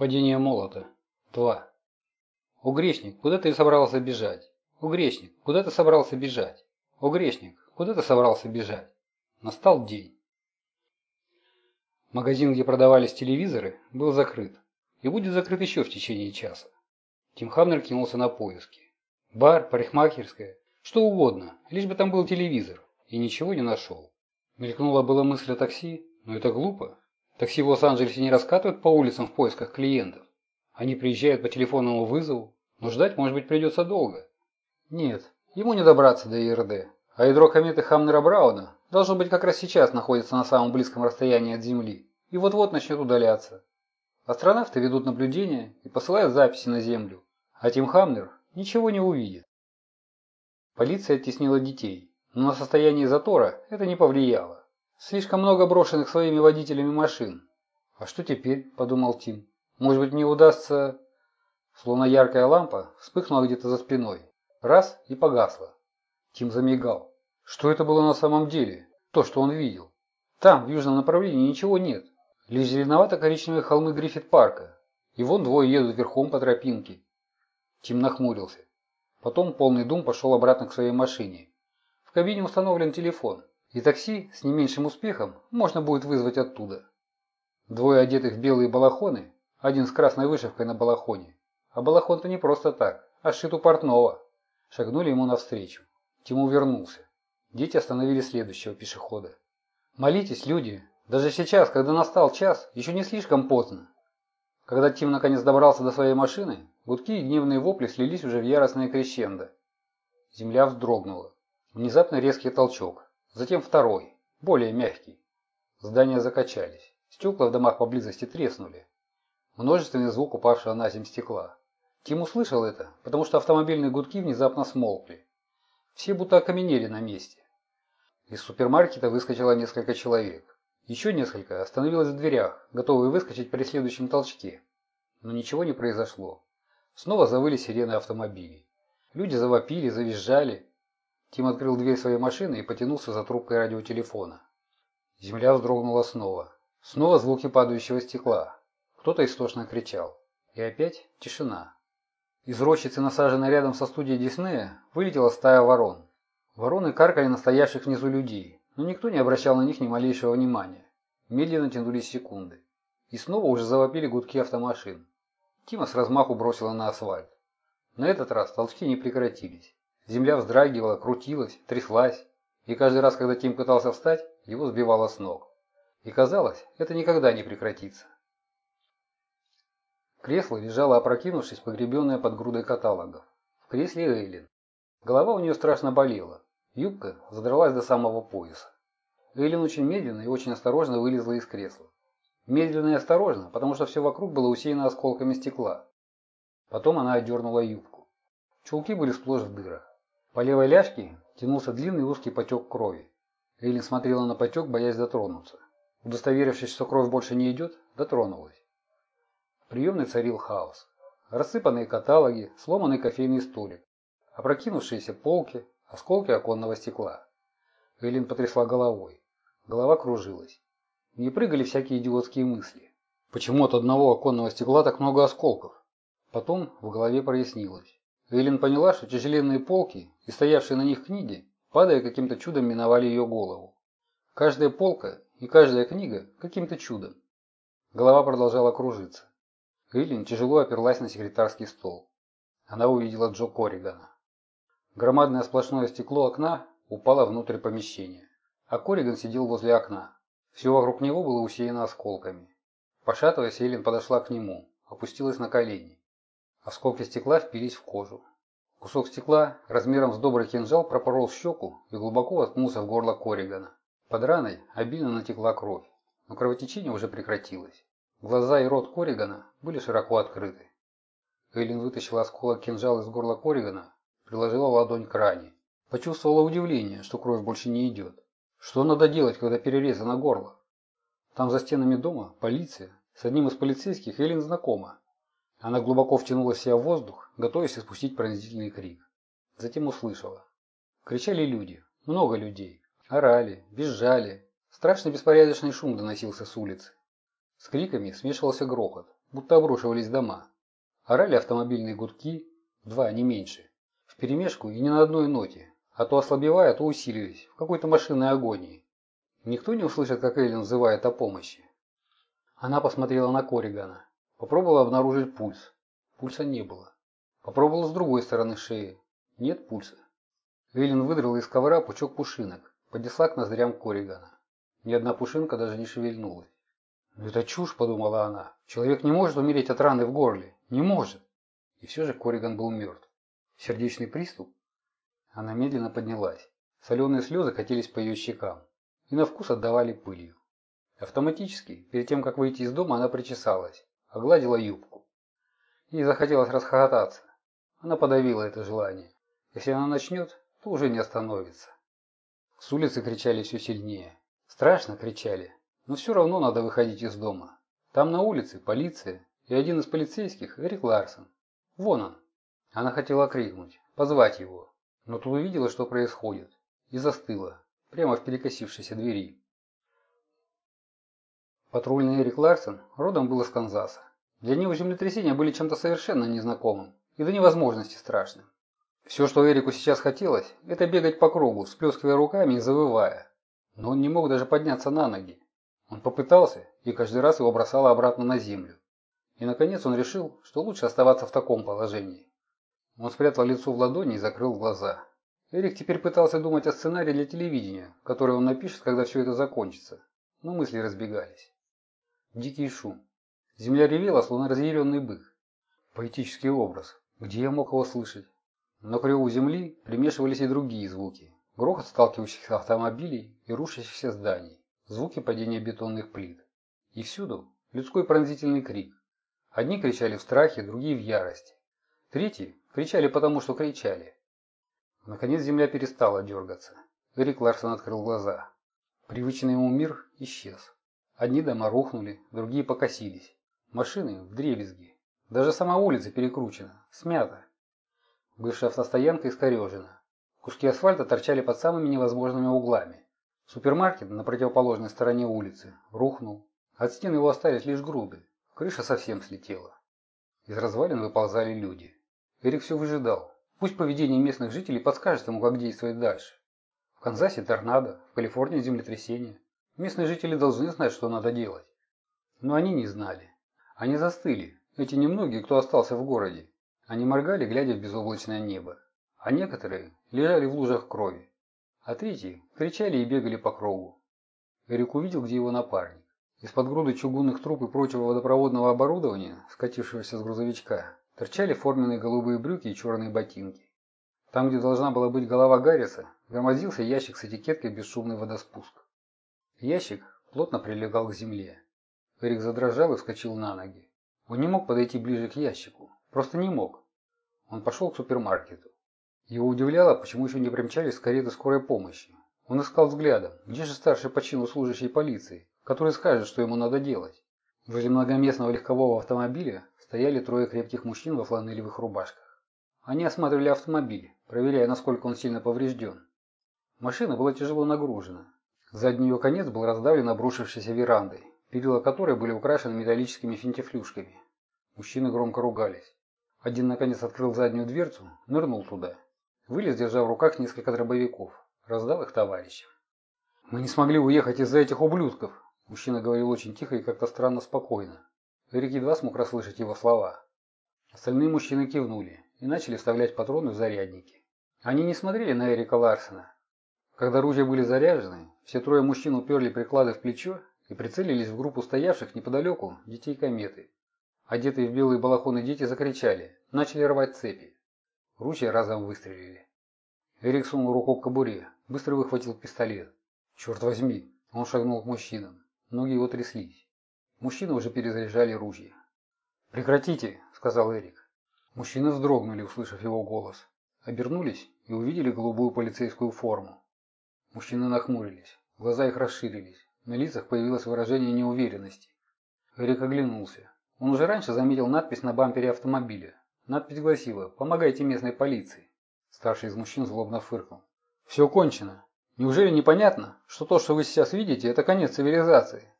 Падение молота. 2. О, грешник, куда ты собрался бежать? О, грешник, куда ты собрался бежать? О, грешник, куда ты собрался бежать? Настал день. Магазин, где продавались телевизоры, был закрыт. И будет закрыт еще в течение часа. Тим Хамнер кинулся на поиски. Бар, парикмахерская, что угодно, лишь бы там был телевизор. И ничего не нашел. Мелькнула была мысль о такси, но это глупо. Такси в Лос-Анджелесе не раскатывают по улицам в поисках клиентов. Они приезжают по телефонному вызову, но ждать, может быть, придется долго. Нет, ему не добраться до ИРД. А ядро кометы Хамнера Брауна должно быть как раз сейчас находится на самом близком расстоянии от Земли и вот-вот начнет удаляться. Астронавты ведут наблюдения и посылают записи на Землю, а Тим Хамнер ничего не увидит. Полиция оттеснила детей, но на состояние затора это не повлияло. Слишком много брошенных своими водителями машин. А что теперь, подумал Тим. Может быть мне удастся... Словно яркая лампа вспыхнула где-то за спиной. Раз и погасла. Тим замигал. Что это было на самом деле? То, что он видел. Там, в южном направлении, ничего нет. Лишь зеленовато-коричневые холмы Гриффит-парка. И вон двое едут верхом по тропинке. Тим нахмурился. Потом полный дум пошел обратно к своей машине. В кабине установлен телефон. И такси с не меньшим успехом можно будет вызвать оттуда. Двое одетых в белые балахоны, один с красной вышивкой на балахоне. А балахон-то не просто так, а сшит у портного. Шагнули ему навстречу. Тиму вернулся. Дети остановили следующего пешехода. «Молитесь, люди! Даже сейчас, когда настал час, еще не слишком поздно!» Когда Тим наконец добрался до своей машины, гудки и гневные вопли слились уже в яростное крещендо. Земля вздрогнула. Внезапно резкий толчок. Затем второй, более мягкий. Здания закачались. Стекла в домах поблизости треснули. Множественный звук упавшего на земь стекла. Тим услышал это, потому что автомобильные гудки внезапно смолкли. Все будто окаменели на месте. Из супермаркета выскочило несколько человек. Еще несколько остановилось в дверях, готовые выскочить при следующем толчке. Но ничего не произошло. Снова завыли сирены автомобилей. Люди завопили, завизжали, Тим открыл дверь своей машины и потянулся за трубкой радиотелефона. Земля вздрогнула снова. Снова звуки падающего стекла. Кто-то истошно кричал. И опять тишина. Из рощицы, насаженной рядом со студией Диснея, вылетела стая ворон. Вороны каркали настоящих внизу людей, но никто не обращал на них ни малейшего внимания. Медленно тянулись секунды. И снова уже завопили гудки автомашин. Тима с размаху бросила на асфальт. На этот раз толчки не прекратились. Земля вздрагивала, крутилась, тряслась, и каждый раз, когда Тим пытался встать, его сбивало с ног. И казалось, это никогда не прекратится. Кресло лежало опрокинувшись, погребенное под грудой каталогов. В кресле Эйлин. Голова у нее страшно болела. Юбка задралась до самого пояса. Эйлин очень медленно и очень осторожно вылезла из кресла. Медленно и осторожно, потому что все вокруг было усеяно осколками стекла. Потом она одернула юбку. Чулки были сплошь в дырах. По левой ляжке тянулся длинный узкий потек крови. Эйлин смотрела на потек, боясь дотронуться. Удостоверившись, что кровь больше не идет, дотронулась. В приемной царил хаос. Рассыпанные каталоги, сломанный кофейный столик, опрокинувшиеся полки, осколки оконного стекла. Эйлин потрясла головой. Голова кружилась. Не прыгали всякие идиотские мысли. Почему от одного оконного стекла так много осколков? Потом в голове прояснилось. Эйлин поняла, что тяжеленные полки и стоявшие на них книги, падая каким-то чудом, миновали ее голову. Каждая полка и каждая книга каким-то чудом. Голова продолжала кружиться. Эйлин тяжело оперлась на секретарский стол. Она увидела Джо Корригана. Громадное сплошное стекло окна упало внутрь помещения, а Корриган сидел возле окна. Все вокруг него было усеяно осколками. Пошатываясь, Эйлин подошла к нему, опустилась на колени. Осколки стекла впились в кожу. Кусок стекла размером с добрый кинжал пропорол щеку и глубоко воткнулся в горло Корригана. Под раной обильно натекла кровь, но кровотечение уже прекратилось. Глаза и рот Корригана были широко открыты. Эйлин вытащила осколок кинжала из горла Корригана, приложила ладонь к ране. Почувствовала удивление, что кровь больше не идет. Что надо делать, когда перерезано горло? Там за стенами дома полиция. С одним из полицейских Эйлин знакома. Она глубоко втянула в себя воздух, готовясь испустить пронзительный крик. Затем услышала. Кричали люди, много людей. Орали, визжали. Страшный беспорядочный шум доносился с улицы. С криками смешивался грохот, будто обрушивались дома. Орали автомобильные гудки, два, не меньше, вперемешку и не на одной ноте, а то ослабевая, то усиливаясь, в какой-то машинной агонии. Никто не услышит, как Эллен взывает о помощи. Она посмотрела на Коригана, попробовала обнаружить пульс. Пульса не было. Попробовала с другой стороны шеи. Нет пульса. Эллен выдрала из ковра пучок пушинок, поднесла к ноздрям Коригана. Ни одна пушинка даже не шевельнулась. «Ну это чушь», — подумала она. «Человек не может умереть от раны в горле. Не может». И все же Кориган был мертв. Сердечный приступ? Она медленно поднялась. Соленые слезы катились по ее щекам и на вкус отдавали пылью. Автоматически, перед тем, как выйти из дома, она причесалась, огладила юбку. Ей захотелось расхохотаться. Она подавила это желание. Если она начнет, то уже не остановится. С улицы кричали все сильнее. Страшно кричали, но все равно надо выходить из дома. Там на улице полиция, и один из полицейских – Эрик Ларсон. Вон он. Она хотела крикнуть, позвать его, но тут увидела, что происходит, и застыла, прямо в перекосившейся двери. Патрульный Эрик Ларсон родом был из Канзаса. Для него землетрясения были чем-то совершенно незнакомым и до невозможности страшным. Все, что Эрику сейчас хотелось, это бегать по кругу, сплескивая руками и завывая. Но он не мог даже подняться на ноги. Он попытался, и каждый раз его бросало обратно на землю. И наконец он решил, что лучше оставаться в таком положении. Он спрятал лицо в ладони и закрыл глаза. Эрик теперь пытался думать о сценарии для телевидения, который он напишет, когда все это закончится. Но мысли разбегались. Дикий шум. Земля ревела, словно разъяренный бык. Поэтический образ. Где я мог его слышать? Но к реву земли примешивались и другие звуки. Грохот сталкивающихся автомобилей и рушащихся зданий. Звуки падения бетонных плит. И всюду людской пронзительный крик. Одни кричали в страхе, другие в ярости. Третьи кричали потому, что кричали. Наконец земля перестала дергаться. Эрик Ларсон открыл глаза. Привычный ему мир исчез. Одни дома рухнули, другие покосились. Машины в дребезги. Даже сама улица перекручена, смята. Бывшая автостоянка искорежена. Куски асфальта торчали под самыми невозможными углами. Супермаркет на противоположной стороне улицы рухнул. От стен его остались лишь груды. Крыша совсем слетела. Из развалин выползали люди. Эрик все выжидал. Пусть поведение местных жителей подскажет ему, как действовать дальше. В Канзасе торнадо, в Калифорнии землетрясение. Местные жители должны знать, что надо делать. Но они не знали. Они застыли, эти немногие, кто остался в городе. Они моргали, глядя в безоблачное небо. А некоторые лежали в лужах крови. А третьи кричали и бегали по кругу. Эрик увидел, где его напарник. Из-под груды чугунных труб и прочего водопроводного оборудования, скатившегося с грузовичка, торчали форменные голубые брюки и черные ботинки. Там, где должна была быть голова Гарриса, громоздился ящик с этикеткой «Бесшумный водоспуск». Ящик плотно прилегал к земле. Эрик задрожал и вскочил на ноги. Он не мог подойти ближе к ящику. Просто не мог. Он пошел к супермаркету. Его удивляло, почему еще не примчались кареты скорой помощи. Он искал взглядом, где же старший по чину служащий полиции, который скажет, что ему надо делать. Возле многоместного легкового автомобиля стояли трое крепких мужчин во фланелевых рубашках. Они осматривали автомобиль, проверяя, насколько он сильно поврежден. Машина была тяжело нагружена. Задний ее конец был раздавлен обрушившейся верандой, перила которой были украшены металлическими финтифлюшками. Мужчины громко ругались. Один наконец открыл заднюю дверцу, нырнул туда. Вылез, держа в руках несколько дробовиков. Раздал их товарищам. «Мы не смогли уехать из-за этих ублюдков!» Мужчина говорил очень тихо и как-то странно спокойно. Эрик едва смог расслышать его слова. Остальные мужчины кивнули и начали вставлять патроны в зарядники. Они не смотрели на Эрика Ларсена. Когда ружья были заряжены, все трое мужчин уперли приклады в плечо и прицелились в группу стоявших неподалеку детей кометы. Одетые в белые балахоны дети закричали, начали рвать цепи. Ручья разом выстрелили. Эрик сунул руку к кобуре, быстро выхватил пистолет. Черт возьми, он шагнул к мужчинам. Ноги его тряслись. Мужчины уже перезаряжали ружья. «Прекратите!» – сказал Эрик. Мужчины вздрогнули, услышав его голос. Обернулись и увидели голубую полицейскую форму. Мужчины нахмурились, глаза их расширились, на лицах появилось выражение неуверенности. Эрик оглянулся. Он уже раньше заметил надпись на бампере автомобиля. Надпись гласила «Помогайте местной полиции». Старший из мужчин злобно фыркнул. «Все кончено. Неужели непонятно, что то, что вы сейчас видите, это конец цивилизации?»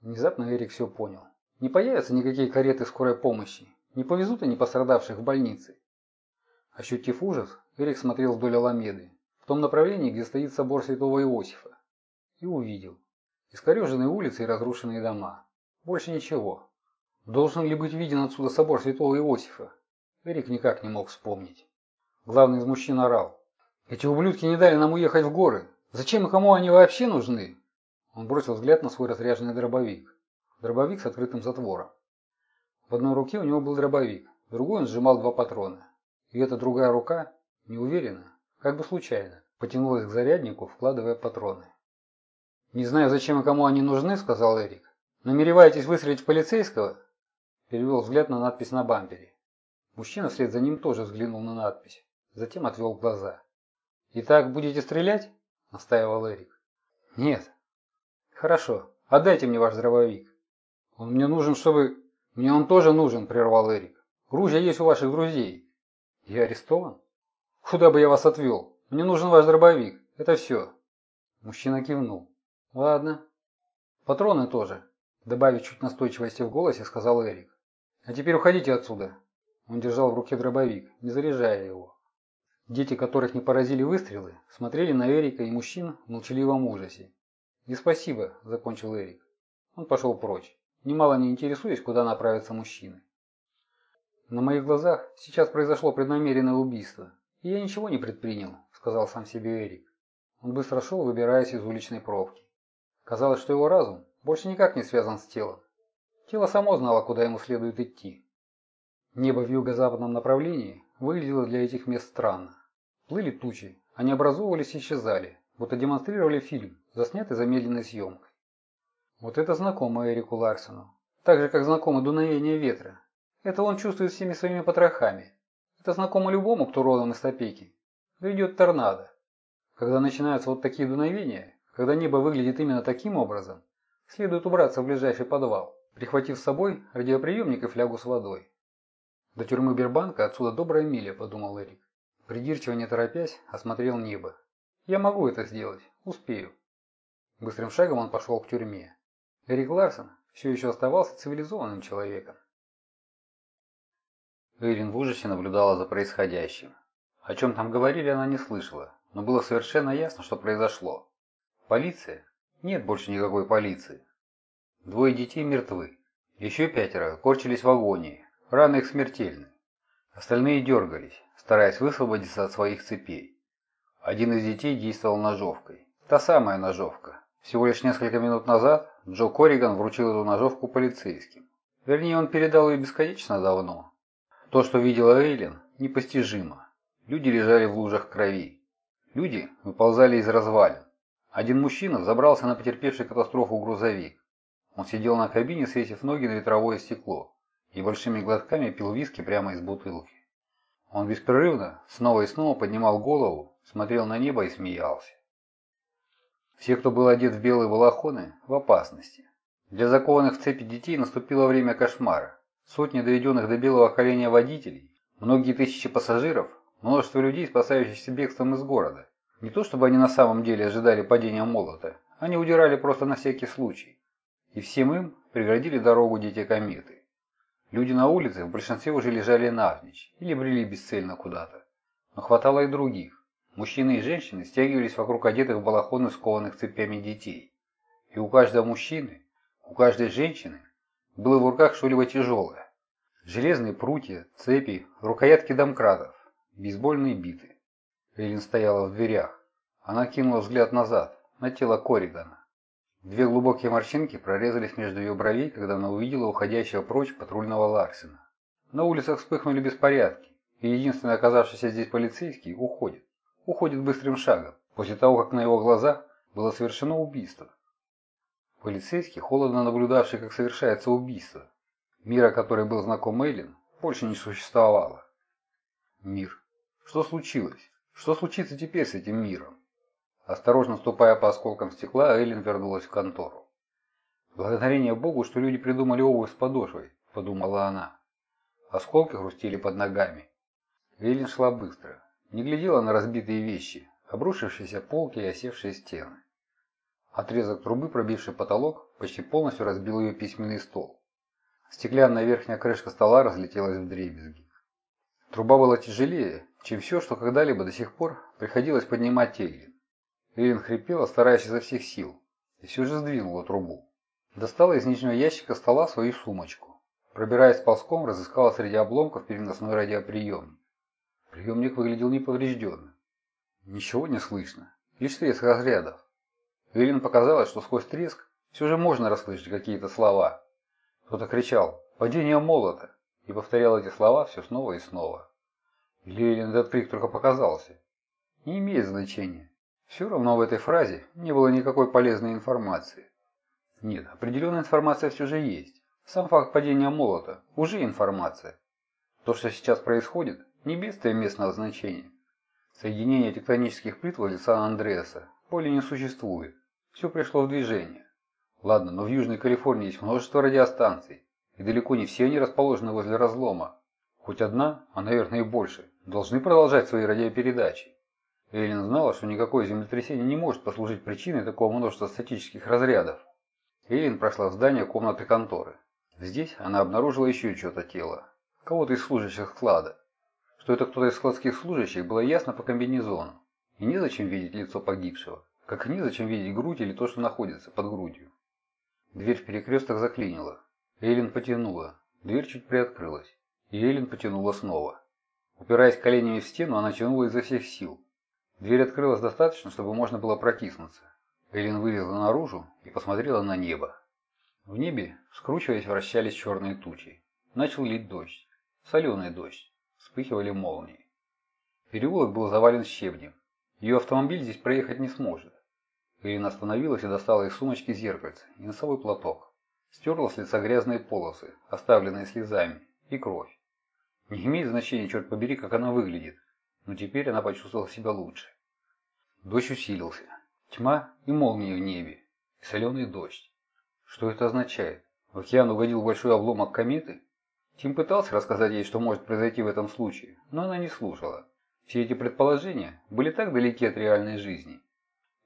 Внезапно Эрик все понял. Не появятся никакие кареты скорой помощи. Не повезут они пострадавших в больницы. Ощутив ужас, Эрик смотрел вдоль Аламеды, в том направлении, где стоит собор святого Иосифа, и увидел. Искореженные улицы и разрушенные дома. Больше ничего. Должен ли быть виден отсюда собор святого Иосифа? Эрик никак не мог вспомнить. Главный из мужчин орал. «Эти ублюдки не дали нам уехать в горы. Зачем и кому они вообще нужны?» Он бросил взгляд на свой разряженный дробовик. Дробовик с открытым затвором. В одной руке у него был дробовик, в другой он сжимал два патрона. И эта другая рука, неуверенно, как бы случайно, потянулась к заряднику, вкладывая патроны. «Не знаю, зачем и кому они нужны», — сказал Эрик. «Намереваетесь выстрелить в полицейского?» Перевел взгляд на надпись на бампере. Мужчина вслед за ним тоже взглянул на надпись. Затем отвел глаза. «Итак, будете стрелять?» – настаивал Эрик. «Нет». «Хорошо. Отдайте мне ваш дробовик». «Он мне нужен, чтобы...» «Мне он тоже нужен», – прервал Эрик. «Ружья есть у ваших друзей». «Я арестован?» «Куда бы я вас отвел? Мне нужен ваш дробовик. Это все». Мужчина кивнул. «Ладно». «Патроны тоже», – добавив чуть настойчивости в голосе, сказал Эрик. «А теперь уходите отсюда». Он держал в руке дробовик, не заряжая его. Дети, которых не поразили выстрелы, смотрели на Эрика и мужчин в молчаливом ужасе. «И спасибо», – закончил Эрик. Он пошел прочь, немало не интересуясь, куда направятся мужчины. «На моих глазах сейчас произошло преднамеренное убийство, и я ничего не предпринял», – сказал сам себе Эрик. Он быстро шел, выбираясь из уличной пробки. Казалось, что его разум больше никак не связан с телом. Тело само знало, куда ему следует идти. Небо в юго-западном направлении выглядело для этих мест странно. Плыли тучи, они образовывались и исчезали, будто демонстрировали фильм, заснятый замедленной съемкой. Вот это знакомо Эрику Ларсону. Так же, как знакомо дуновение ветра. Это он чувствует всеми своими потрохами. Это знакомо любому, кто родом из Топеки. Грядет торнадо. Когда начинаются вот такие дуновения, когда небо выглядит именно таким образом, следует убраться в ближайший подвал, прихватив с собой радиоприемник и флягу с водой. До тюрьмы Бербанка отсюда добрая миля, подумал Эрик. Придирчиво не торопясь, осмотрел небо. Я могу это сделать. Успею. Быстрым шагом он пошел к тюрьме. Эрик Ларсон все еще оставался цивилизованным человеком. Эйлин в ужасе наблюдала за происходящим. О чем там говорили, она не слышала, но было совершенно ясно, что произошло. Полиция? Нет больше никакой полиции. Двое детей мертвы. Еще пятеро корчились в агонии. Раны их смертельны. Остальные дергались стараясь высвободиться от своих цепей. Один из детей действовал ножовкой. Та самая ножовка. Всего лишь несколько минут назад Джо Корриган вручил эту ножовку полицейским. Вернее, он передал ее бесконечно давно. То, что видела Эйлин, непостижимо. Люди лежали в лужах крови. Люди выползали из развалин. Один мужчина забрался на потерпевший катастрофу грузовик. Он сидел на кабине, свесив ноги на ветровое стекло и большими глотками пил виски прямо из бутылки. Он беспрерывно, снова и снова поднимал голову, смотрел на небо и смеялся. Все, кто был одет в белые балахоны, в опасности. Для закованных в цепи детей наступило время кошмара. Сотни доведенных до белого коленя водителей, многие тысячи пассажиров, множество людей, спасающихся бегством из города. Не то чтобы они на самом деле ожидали падения молота, они удирали просто на всякий случай. И всем им преградили дорогу дети кометы. Люди на улице в большинстве уже лежали навзничь или брели бесцельно куда-то. Но хватало и других. Мужчины и женщины стягивались вокруг одетых в балахоны скованных цепями детей. И у каждого мужчины, у каждой женщины было в руках что-либо тяжелое. Железные прутья, цепи, рукоятки домкратов, бейсбольные биты. Эллин стояла в дверях. Она кинула взгляд назад, на тело Корригана. Две глубокие морщинки прорезались между ее бровей, когда она увидела уходящего прочь патрульного Ларсена. На улицах вспыхнули беспорядки, и единственный оказавшийся здесь полицейский уходит. Уходит быстрым шагом, после того, как на его глазах было совершено убийство. Полицейский, холодно наблюдавший, как совершается убийство, мира, который был знаком Эйлин, больше не существовало. Мир. Что случилось? Что случится теперь с этим миром? Осторожно ступая по осколкам стекла, Эллен вернулась в контору. «Благодарение Богу, что люди придумали обувь с подошвой», – подумала она. Осколки хрустели под ногами. Эллен шла быстро. Не глядела на разбитые вещи, обрушившиеся полки и осевшие стены. Отрезок трубы, пробивший потолок, почти полностью разбил ее письменный стол. Стеклянная верхняя крышка стола разлетелась в дребезги. Труба была тяжелее, чем все, что когда-либо до сих пор приходилось поднимать Эйлин. Эйлин хрипела, стараясь изо всех сил, и все же сдвинула трубу. Достала из нижнего ящика стола свою сумочку. Пробираясь ползком, разыскала среди обломков переносной радиоприемник. Приемник выглядел неповрежденным. Ничего не слышно, лишь треск разрядов. Эйлин показалось, что сквозь треск все же можно расслышать какие-то слова. Кто-то кричал «Падение молота!» и повторял эти слова все снова и снова. Или этот крик только показался. Не имеет значения. Все равно в этой фразе не было никакой полезной информации. Нет, определенная информация все же есть. Сам факт падения молота – уже информация. То, что сейчас происходит, не бедствие местного значения. Соединение тектонических плит возле Сан-Андреаса более не существует. Все пришло в движение. Ладно, но в Южной Калифорнии есть множество радиостанций, и далеко не все они расположены возле разлома. Хоть одна, а наверное и больше, должны продолжать свои радиопередачи. Эйлин знала, что никакое землетрясение не может послужить причиной такого множества статических разрядов. Эйлин прошла в здание комнаты конторы. Здесь она обнаружила еще чье-то тело. Кого-то из служащих склада. Что это кто-то из складских служащих, было ясно по комбинезону. И незачем видеть лицо погибшего, как и незачем видеть грудь или то, что находится под грудью. Дверь в перекресток заклинила. Эйлин потянула. Дверь чуть приоткрылась. И Эйлин потянула снова. Упираясь коленями в стену, она тянула изо всех сил. Дверь открылась достаточно, чтобы можно было протиснуться. Эллен вылезла наружу и посмотрела на небо. В небе, скручиваясь, вращались черные тучи. Начал лить дождь. Соленый дождь. Вспыхивали молнии. Переулок был завален щебнем. Ее автомобиль здесь проехать не сможет. Эллен остановилась и достала из сумочки зеркальце и носовой платок. Стерла с лица грязные полосы, оставленные слезами, и кровь. Не имеет значения, черт побери, как она выглядит но теперь она почувствовала себя лучше. Дождь усилился. Тьма и молнии в небе. И соленый дождь. Что это означает? В океан угодил большой обломок кометы? Тим пытался рассказать ей, что может произойти в этом случае, но она не слушала. Все эти предположения были так далеки от реальной жизни.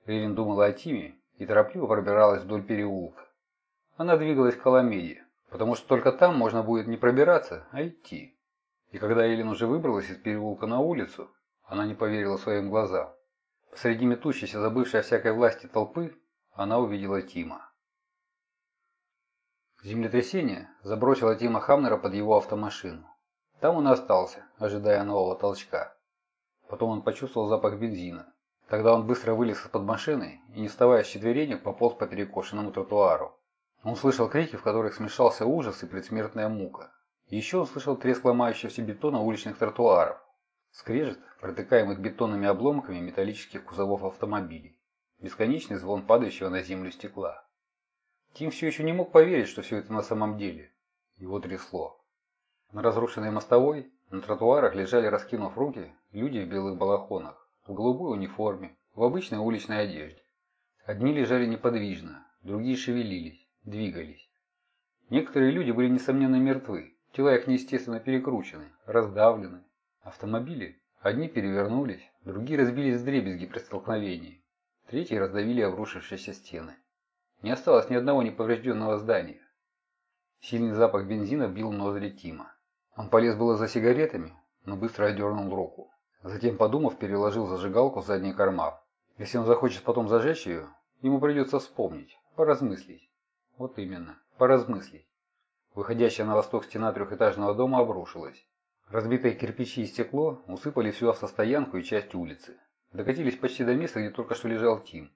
Эйлин думала о Тиме и торопливо пробиралась вдоль переулка. Она двигалась к Аламеде, потому что только там можно будет не пробираться, а идти. И когда Эллен уже выбралась из переулка на улицу, она не поверила своим глазам. Посреди метущейся, забывшей о всякой власти толпы, она увидела Тима. Землетрясение забросило Тима Хамнера под его автомашину. Там он остался, ожидая нового толчка. Потом он почувствовал запах бензина. Тогда он быстро вылез из-под машины и, не вставая с четверенек, пополз по перекошенному тротуару. Он слышал крики, в которых смешался ужас и предсмертная мука. Еще он слышал треск ломающегося бетона уличных тротуаров, скрежет, протыкаемых бетонными обломками металлических кузовов автомобилей, бесконечный звон падающего на землю стекла. Тим все еще не мог поверить, что все это на самом деле. Его трясло. На разрушенной мостовой, на тротуарах лежали, раскинув руки, люди в белых балахонах, в голубой униформе, в обычной уличной одежде. Одни лежали неподвижно, другие шевелились, двигались. Некоторые люди были, несомненно, мертвы, Тела их неестественно перекручены, раздавлены. Автомобили одни перевернулись, другие разбились в дребезги при столкновении. Третьи раздавили обрушившиеся стены. Не осталось ни одного неповрежденного здания. Сильный запах бензина бил ноздри Тима. Он полез было за сигаретами, но быстро одернул руку. Затем, подумав, переложил зажигалку в задний карман. Если он захочет потом зажечь ее, ему придется вспомнить, поразмыслить. Вот именно, поразмыслить. Выходящая на восток стена трехэтажного дома обрушилась. Разбитые кирпичи и стекло усыпали всю автостоянку и часть улицы. Докатились почти до места, где только что лежал Тим.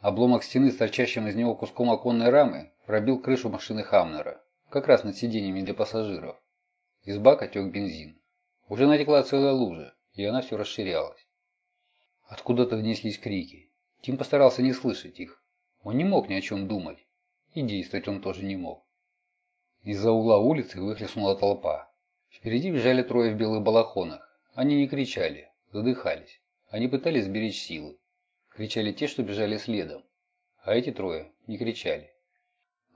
Обломок стены с торчащим из него куском оконной рамы пробил крышу машины Хамнера, как раз над сиденьями для пассажиров. Из бака тек бензин. Уже натекла целая лужа, и она все расширялась. Откуда-то донеслись крики. Тим постарался не слышать их. Он не мог ни о чем думать. И действовать он тоже не мог. Из-за угла улицы выхлестнула толпа. Впереди бежали трое в белых балахонах. Они не кричали, задыхались. Они пытались сберечь силы. Кричали те, что бежали следом. А эти трое не кричали.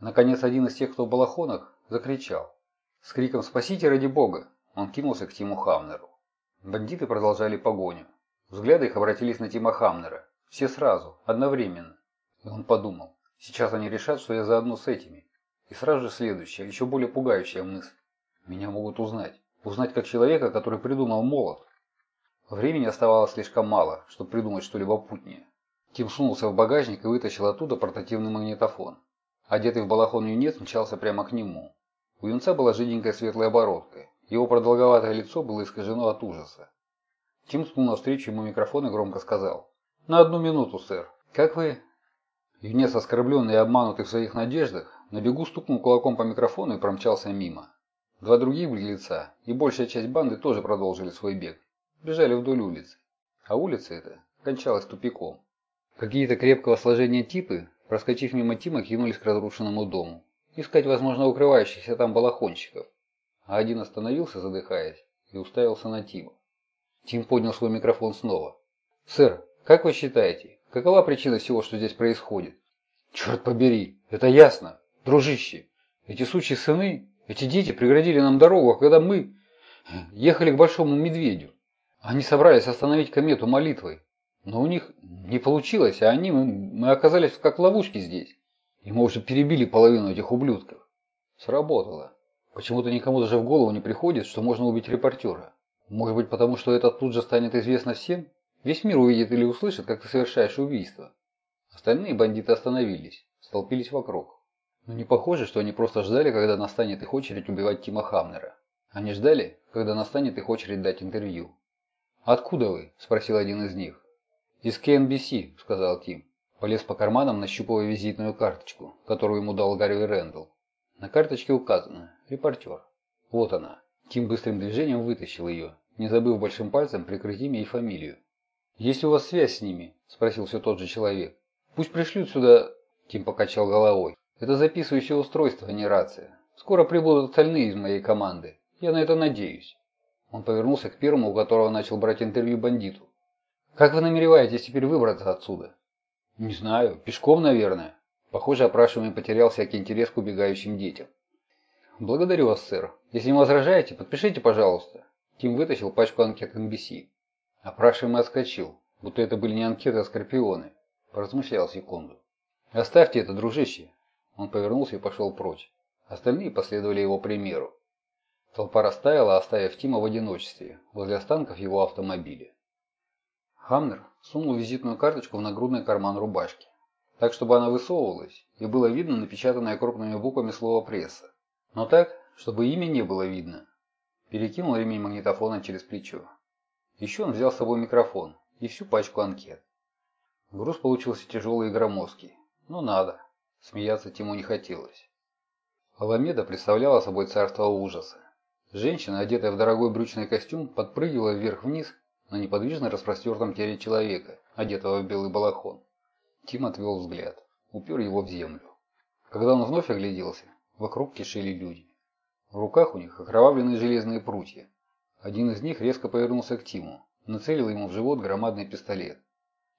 Наконец, один из тех, кто в балахонах, закричал. С криком «Спасите ради Бога!» он кинулся к Тиму Хамнеру. Бандиты продолжали погоню. Взгляды их обратились на Тима Хамнера. Все сразу, одновременно. И он подумал, сейчас они решат, что я заодно с этими. И сразу же следующая, еще более пугающая мысль. Меня могут узнать. Узнать как человека, который придумал молот. Времени оставалось слишком мало, чтобы придумать что-либо путнее. Тим сунулся в багажник и вытащил оттуда портативный магнитофон. Одетый в балахон юнец мчался прямо к нему. У юнца была жиденькая светлая бородка. Его продолговатое лицо было искажено от ужаса. Тим ткнул навстречу ему микрофон и громко сказал. «На одну минуту, сэр. Как вы...» Юнец, оскорбленный и обманутый в своих надеждах, на бегу стукнул кулаком по микрофону и промчался мимо. Два других беглеца и большая часть банды тоже продолжили свой бег. Бежали вдоль улицы. А улица эта кончалась тупиком. Какие-то крепкого сложения типы, проскочив мимо Тима, кинулись к разрушенному дому. Искать, возможно, укрывающихся там балахонщиков. А один остановился, задыхаясь, и уставился на Тима. Тим поднял свой микрофон снова. «Сэр, как вы считаете, какова причина всего, что здесь происходит?» «Черт побери, это ясно, дружище. Эти сучьи сыны эти дети преградили нам дорогу, когда мы ехали к Большому Медведю. Они собрались остановить комету молитвой. Но у них не получилось, а они, мы, мы оказались как в ловушке здесь. И мы уже перебили половину этих ублюдков. Сработало. Почему-то никому даже в голову не приходит, что можно убить репортера. Может быть, потому что это тут же станет известно всем? Весь мир увидит или услышит, как ты совершаешь убийство. Остальные бандиты остановились, столпились вокруг. Но не похоже, что они просто ждали, когда настанет их очередь убивать Тима Хамнера. Они ждали, когда настанет их очередь дать интервью. «Откуда вы?» – спросил один из них. «Из КНБС», – сказал Тим. Полез по карманам, нащупывая визитную карточку, которую ему дал Гарри Рэндалл. На карточке указано «Репортер». Вот она. Тим быстрым движением вытащил ее, не забыв большим пальцем прикрыть имя и фамилию. «Есть у вас связь с ними?» – спросил все тот же человек. «Пусть пришлют сюда...» – Тим покачал головой. Это записывающее устройство, а не рация. Скоро прибудут остальные из моей команды. Я на это надеюсь. Он повернулся к первому, у которого начал брать интервью бандиту. «Как вы намереваетесь теперь выбраться отсюда?» «Не знаю. Пешком, наверное». Похоже, опрашиваемый потерял всякий интерес к убегающим детям. «Благодарю вас, сэр. Если не возражаете, подпишите, пожалуйста». Тим вытащил пачку анкет NBC. Опрашиваемый отскочил, будто это были не анкеты, а скорпионы. Поразмышлял секунду. «Оставьте это, дружище. Он повернулся и пошел прочь. Остальные последовали его примеру. Толпа растаяла, оставив Тима в одиночестве, возле останков его автомобиля. Хамнер сунул визитную карточку в нагрудный карман рубашки, так, чтобы она высовывалась, и было видно напечатанное крупными буквами слово «пресса». Но так, чтобы имя не было видно. Перекинул ремень магнитофона через плечо. Еще он взял с собой микрофон и всю пачку анкет. Груз получился тяжелый и громоздкий. Но надо. Смеяться Тиму не хотелось. Аламеда представляла собой царство ужаса. Женщина, одетая в дорогой брючный костюм, подпрыгивала вверх-вниз на неподвижно распростертом теле человека, одетого в белый балахон. Тим отвел взгляд, упер его в землю. Когда он вновь огляделся, вокруг кишели люди. В руках у них окровавленные железные прутья. Один из них резко повернулся к Тиму, нацелил ему в живот громадный пистолет.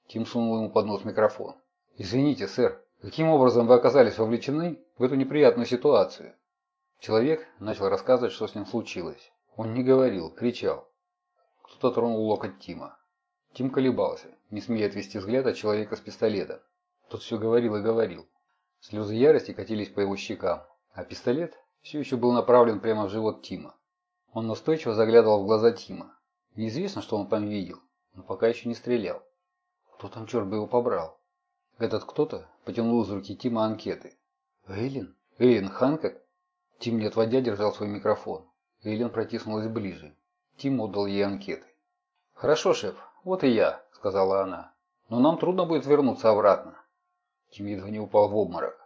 Тим сунул ему под нос микрофон. «Извините, сэр, Каким образом вы оказались вовлечены в эту неприятную ситуацию? Человек начал рассказывать, что с ним случилось. Он не говорил, кричал. Кто-то тронул локоть Тима. Тим колебался, не смея отвести взгляд от человека с пистолетом. Тот все говорил и говорил. Слезы ярости катились по его щекам, а пистолет все еще был направлен прямо в живот Тима. Он настойчиво заглядывал в глаза Тима. Неизвестно, что он там видел, но пока еще не стрелял. Кто там, черт бы его побрал? Этот кто-то потянул из руки Тима анкеты. «Эйлин? Эйлин Ханкок?» Тим, не отводя, держал свой микрофон. Эйлин протиснулась ближе. Тим отдал ей анкеты. «Хорошо, шеф, вот и я», — сказала она. «Но нам трудно будет вернуться обратно». Тим едва не упал в обморок.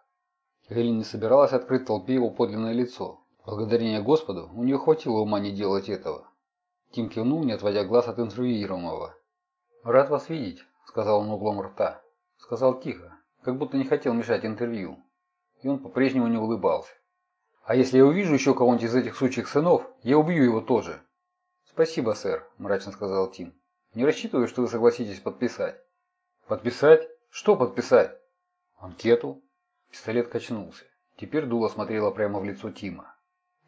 Эйлин не собиралась открыть толпе его подлинное лицо. Благодарение Господу, у нее хватило ума не делать этого. Тим кивнул, не отводя глаз от интервьюируемого. «Рад вас видеть», — сказал он углом рта. Сказал тихо, как будто не хотел мешать интервью. И он по-прежнему не улыбался. «А если я увижу еще кого-нибудь из этих сучьих сынов, я убью его тоже». «Спасибо, сэр», – мрачно сказал Тим. «Не рассчитываю, что вы согласитесь подписать». «Подписать? Что подписать?» «Анкету». Пистолет качнулся. Теперь дуло смотрела прямо в лицо Тима.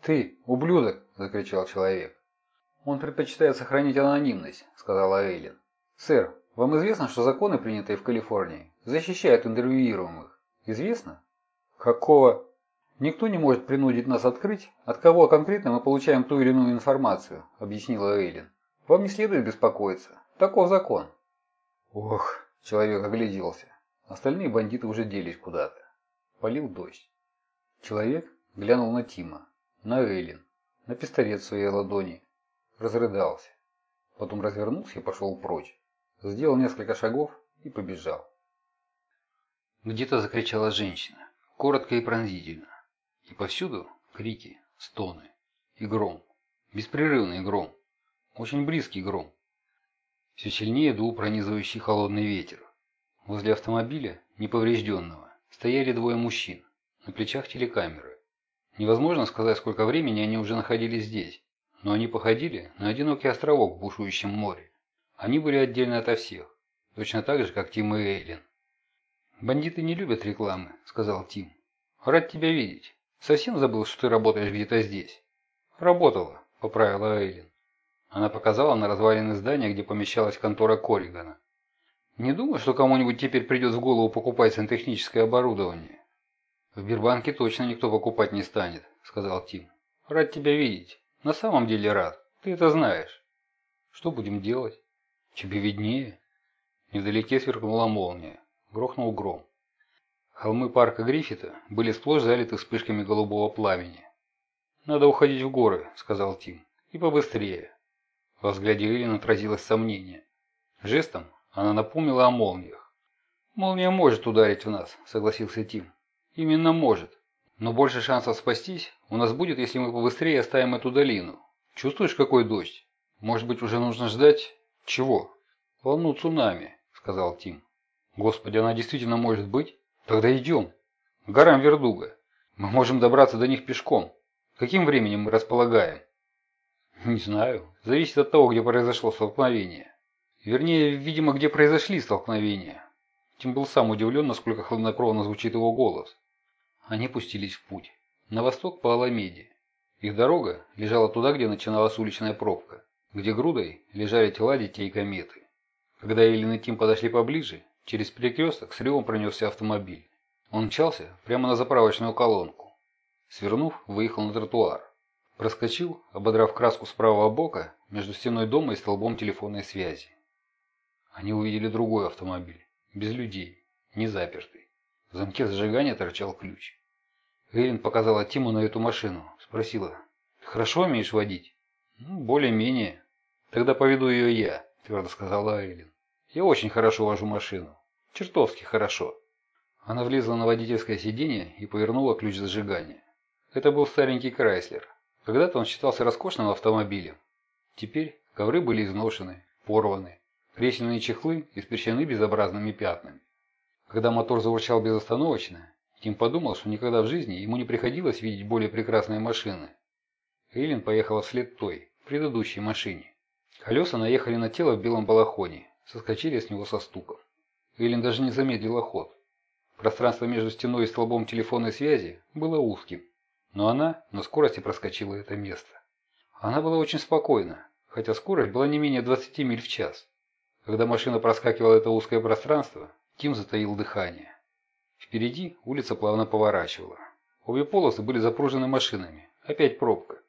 «Ты, ублюдок!» – закричал человек. «Он предпочитает сохранить анонимность», – сказала Эйлин. «Сэр, вам известно, что законы, принятые в Калифорнии, защищают интервьюируемых? Известно? Какого? «Никто не может принудить нас открыть, от кого конкретно мы получаем ту или иную информацию», – объяснила Эйлин. «Вам не следует беспокоиться. Таков закон». Ох, человек огляделся. Остальные бандиты уже делись куда-то. Полил дождь. Человек глянул на Тима, на Эйлин, на пистолет в своей ладони. Разрыдался. Потом развернулся и пошел прочь. Сделал несколько шагов и побежал. Где-то закричала женщина, коротко и пронзительно. И повсюду крики, стоны и гром. Беспрерывный гром. Очень близкий гром. Все сильнее дул пронизывающий холодный ветер. Возле автомобиля, неповрежденного, стояли двое мужчин. На плечах телекамеры. Невозможно сказать, сколько времени они уже находились здесь, но они походили на одинокий островок в бушующем море. Они были отдельно ото всех, точно так же, как Тим и Эйлин. «Бандиты не любят рекламы», — сказал Тим. «Рад тебя видеть. Совсем забыл, что ты работаешь где-то здесь?» «Работала», — поправила Эйлин. Она показала на развалины здания, где помещалась контора Корригана. «Не думаю, что кому-нибудь теперь придет в голову покупать сантехническое оборудование». «В Бирбанке точно никто покупать не станет», — сказал Тим. «Рад тебя видеть. На самом деле рад. Ты это знаешь». «Что будем делать?» «Тебе виднее». Невдалеке сверкнула молния. Грохнул гром. Холмы парка Гриффита были сплошь залиты вспышками голубого пламени. «Надо уходить в горы», — сказал Тим. «И побыстрее». Во взгляде Эллен отразилось сомнение. Жестом она напомнила о молниях. «Молния может ударить в нас», — согласился Тим. «Именно может. Но больше шансов спастись у нас будет, если мы побыстрее оставим эту долину. Чувствуешь, какой дождь? Может быть, уже нужно ждать...» «Чего?» «Волну цунами», — сказал Тим. «Господи, она действительно может быть?» Тогда идем. К горам Вердуга. Мы можем добраться до них пешком. Каким временем мы располагаем? Не знаю. Зависит от того, где произошло столкновение. Вернее, видимо, где произошли столкновения. Тим был сам удивлен, насколько хладнокровно звучит его голос. Они пустились в путь. На восток по Аламеде. Их дорога лежала туда, где начиналась уличная пробка, где грудой лежали тела детей кометы. Когда Эллен и Тим подошли поближе, Через перекресток с ревом пронесся автомобиль. Он мчался прямо на заправочную колонку. Свернув, выехал на тротуар. Проскочил, ободрав краску с правого бока, между стеной дома и столбом телефонной связи. Они увидели другой автомобиль. Без людей. Не запертый. В замке зажигания торчал ключ. Эйлин показала Тиму на эту машину. Спросила, «Ты хорошо умеешь водить?» «Ну, более-менее». «Тогда поведу ее я», твердо сказала Эйлин. «Я очень хорошо вожу машину. Чертовски хорошо. Она влезла на водительское сиденье и повернула ключ зажигания. Это был старенький Крайслер. Когда-то он считался роскошным автомобилем. Теперь ковры были изношены, порваны, кресельные чехлы испещрены безобразными пятнами. Когда мотор заурчал безостановочно, Тим подумал, что никогда в жизни ему не приходилось видеть более прекрасные машины. Эйлин поехала вслед той, предыдущей машине. Колеса наехали на тело в белом балахоне, соскочили с него со стуком. Эллен даже не замедлила ход. Пространство между стеной и столбом телефонной связи было узким, но она на скорости проскочила это место. Она была очень спокойна, хотя скорость была не менее 20 миль в час. Когда машина проскакивала это узкое пространство, Тим затаил дыхание. Впереди улица плавно поворачивала. Обе полосы были запружены машинами. Опять пробка.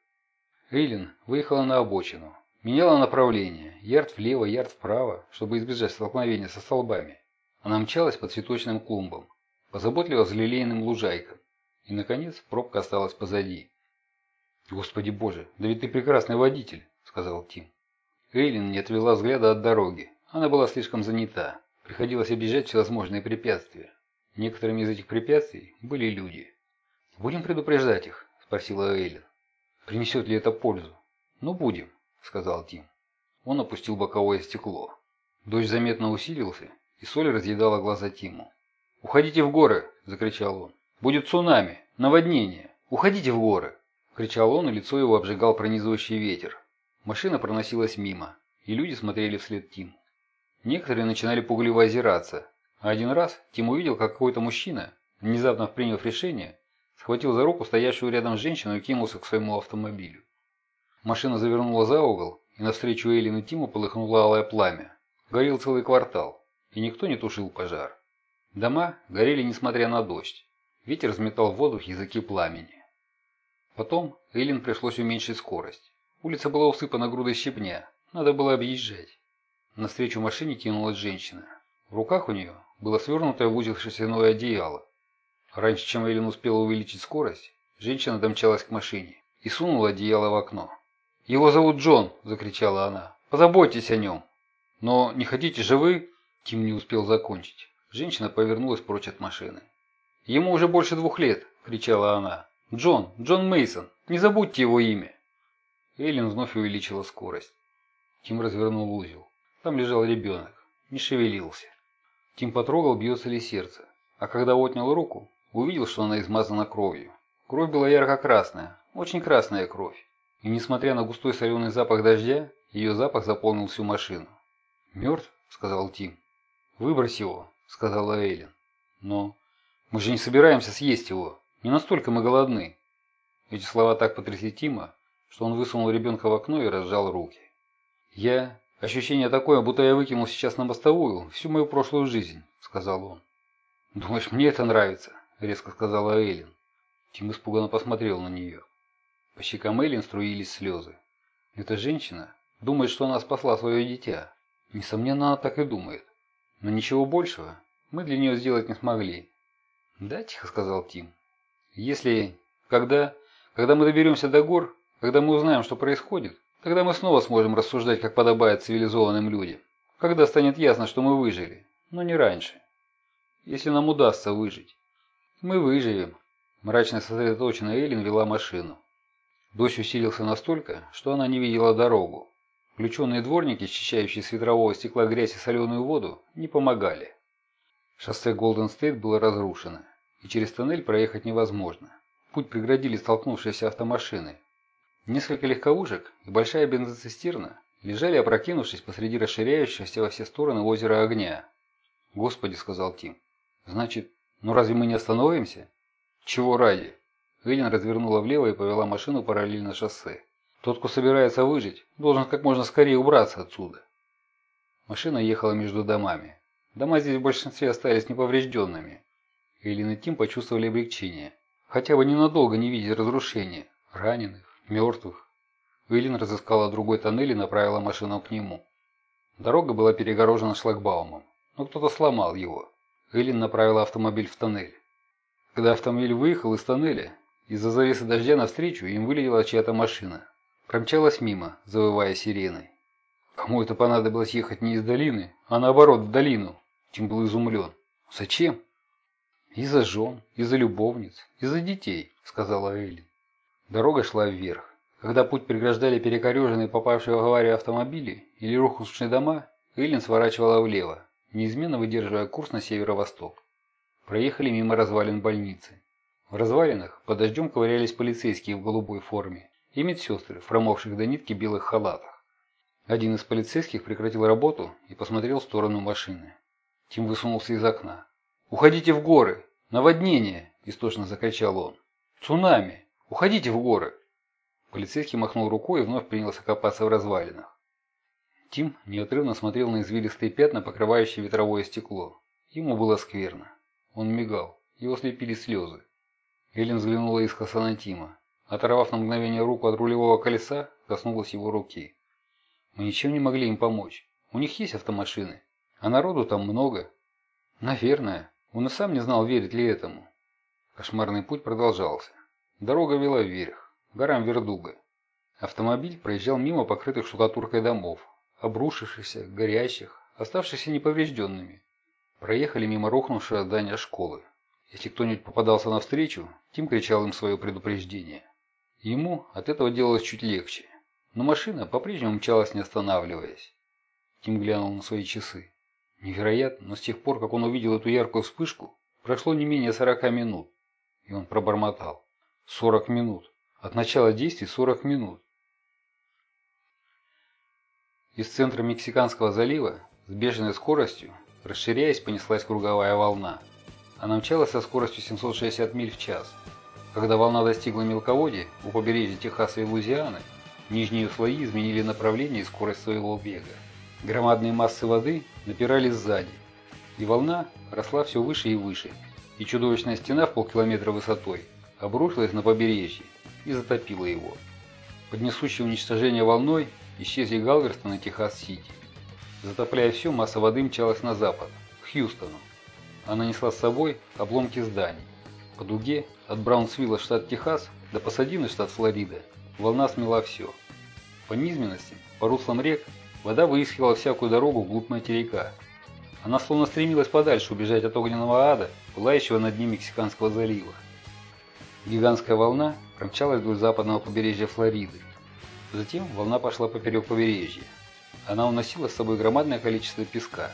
Эйлин выехала на обочину. Меняла направление. Ярд влево, ярд вправо, чтобы избежать столкновения со столбами. Она мчалась по цветочным клумбам, по заботливо взлелеянным лужайкам. И, наконец, пробка осталась позади. «Господи боже, да ведь ты прекрасный водитель», — сказал Тим. Эйлин не отвела взгляда от дороги. Она была слишком занята. Приходилось объезжать всевозможные препятствия. Некоторыми из этих препятствий были люди. «Будем предупреждать их?» – спросила Эйлин. «Принесет ли это пользу?» «Ну, будем», – сказал Тим. Он опустил боковое стекло. Дождь заметно усилился, и соль разъедала глаза Тиму. «Уходите в горы!» – закричал он. «Будет цунами! Наводнение! Уходите в горы!» – кричал он, и лицо его обжигал пронизывающий ветер. Машина проносилась мимо, и люди смотрели вслед Тиму. Некоторые начинали пугливо озираться, а один раз Тим увидел, как какой-то мужчина, внезапно приняв решение, схватил за руку стоящую рядом женщину и кинулся к своему автомобилю. Машина завернула за угол, и навстречу Эйлин и Тиму полыхнуло алое пламя. Горел целый квартал и никто не тушил пожар. Дома горели несмотря на дождь. Ветер взметал в воздух языки пламени. Потом Эйлин пришлось уменьшить скорость. Улица была усыпана грудой щепня, надо было объезжать. Навстречу машине кинулась женщина. В руках у нее было свернутое в узел шерстяное одеяло. Раньше, чем Эйлин успела увеличить скорость, женщина домчалась к машине и сунула одеяло в окно. «Его зовут Джон!» – закричала она. «Позаботьтесь о нем!» «Но не хотите же вы?» – Тим не успел закончить. Женщина повернулась прочь от машины. «Ему уже больше двух лет!» – кричала она. «Джон! Джон Мейсон, Не забудьте его имя!» Эйлин вновь увеличила скорость. Тим развернул узел. Там лежал ребенок. Не шевелился. Тим потрогал, бьется ли сердце. А когда отнял руку, увидел, что она измазана кровью. Кровь была ярко-красная, очень красная кровь. И несмотря на густой соленый запах дождя, ее запах заполнил всю машину. «Мертв?» – сказал Тим. «Выбрось его», – сказала Эйлин. «Но мы же не собираемся съесть его. Не настолько мы голодны». Эти слова так потрясли Тима, что он высунул ребенка в окно и разжал руки. «Я... Ощущение такое, будто я выкинул сейчас на мостовую всю мою прошлую жизнь», – сказал он. «Думаешь, мне это нравится?» – резко сказала Эйлин. Тим испуганно посмотрел на нее. По щекам Эйлин струились слезы. Эта женщина думает, что она спасла свое дитя. Несомненно, она так и думает. Но ничего большего мы для нее сделать не смогли. «Да», – тихо сказал Тим. «Если... Когда... Когда мы доберемся до гор, когда мы узнаем, что происходит, тогда мы снова сможем рассуждать, как подобает цивилизованным людям. Когда станет ясно, что мы выжили. Но не раньше. Если нам удастся выжить. Мы выживем». Мрачно сосредоточенная Эйлин вела машину. Дождь усилился настолько, что она не видела дорогу. Включенные дворники, счищающие с ветрового стекла грязь и соленую воду, не помогали. Шоссе Голден-Стейт было разрушено, и через тоннель проехать невозможно. Путь преградили столкнувшиеся автомашины. Несколько легковушек и большая бензоцистерна лежали опрокинувшись посреди расширяющегося во все стороны озера огня. «Господи», — сказал Тим, — «значит, ну разве мы не остановимся?» «Чего ради?» Эллен развернула влево и повела машину параллельно шоссе. Тот, кто собирается выжить, должен как можно скорее убраться отсюда. Машина ехала между домами. Дома здесь в большинстве остались неповрежденными. Эллен и Тим почувствовали облегчение. Хотя бы ненадолго не видеть разрушения. Раненых, мертвых. Эллен разыскала другой тоннель и направила машину к нему. Дорога была перегорожена шлагбаумом, но кто-то сломал его. Эллен направила автомобиль в тоннель. Когда автомобиль выехал из тоннеля, из-за завесы дождя навстречу им вылетела чья-то машина. Промчалась мимо, завывая сиреной. Кому это понадобилось ехать не из долины, а наоборот в долину? Тим был изумлен. Зачем? Из-за жен, из-за любовниц, из-за детей, сказала Элли. Дорога шла вверх. Когда путь преграждали перекореженные попавшие в аварию автомобили или рухнувшие дома, Эллен сворачивала влево, неизменно выдерживая курс на северо-восток. Проехали мимо развалин больницы. В развалинах под дождем ковырялись полицейские в голубой форме и медсестры промокших до нитки белых халатах. Один из полицейских прекратил работу и посмотрел в сторону машины. Тим высунулся из окна. «Уходите в горы! Наводнение!» – истошно закричал он. «Цунами! Уходите в горы!» Полицейский махнул рукой и вновь принялся копаться в развалинах. Тим неотрывно смотрел на извилистые пятна, покрывающие ветровое стекло. Ему было скверно. Он мигал. Его слепили слезы. Эллен взглянула искоса на Тима. Оторвав на мгновение руку от рулевого колеса, коснулась его руки. Мы ничем не могли им помочь. У них есть автомашины, а народу там много. Наверное. Он и сам не знал, верит ли этому. Кошмарный путь продолжался. Дорога вела вверх, горам Вердуга. Автомобиль проезжал мимо покрытых штукатуркой домов, обрушившихся, горящих, оставшихся неповрежденными. Проехали мимо рухнувшего здания школы. Если кто-нибудь попадался навстречу, Тим кричал им свое предупреждение. Ему от этого делалось чуть легче. Но машина по-прежнему мчалась, не останавливаясь. Тим глянул на свои часы. Невероятно, но с тех пор, как он увидел эту яркую вспышку, прошло не менее сорока минут. И он пробормотал. Сорок минут. От начала действий сорок минут. Из центра Мексиканского залива с бешеной скоростью, расширяясь, понеслась круговая волна. Она мчалась со скоростью 760 миль в час. Когда волна достигла мелководья у побережья Техаса и Лузианы, нижние слои изменили направление и скорость своего бега. Громадные массы воды напирали сзади, и волна росла все выше и выше. и чудовищная стена в полкилометра высотой обрушилась на побережье и затопила его. Под несущей уничтожение волной исчезли Галвестон и Техас-Сити. Затопляя все, масса воды мчалась на запад, к Хьюстону. Она несла с собой обломки зданий. По дуге от Браунсвилла, штат Техас, до Пасадины, штат Флорида, волна смела все. По низменности, по руслам рек, вода выискивала всякую дорогу вглубь материка. Она словно стремилась подальше убежать от огненного ада, пылающего над ним Мексиканского залива. Гигантская волна промчалась вдоль западного побережья Флориды. Затем волна пошла поперек побережья. Она уносила с собой громадное количество песка.